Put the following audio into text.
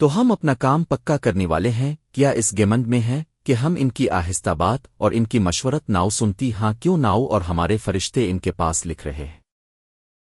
تو ہم اپنا کام پکا کرنے والے ہیں، کیا اس گیمند میں ہیں کہ ہم ان کی آہستہ بات اور ان کی مشورت ناؤ سنتی ہاں کیوں ناؤ اور ہمارے فرشتے ان کے پاس لکھ رہے ہیں؟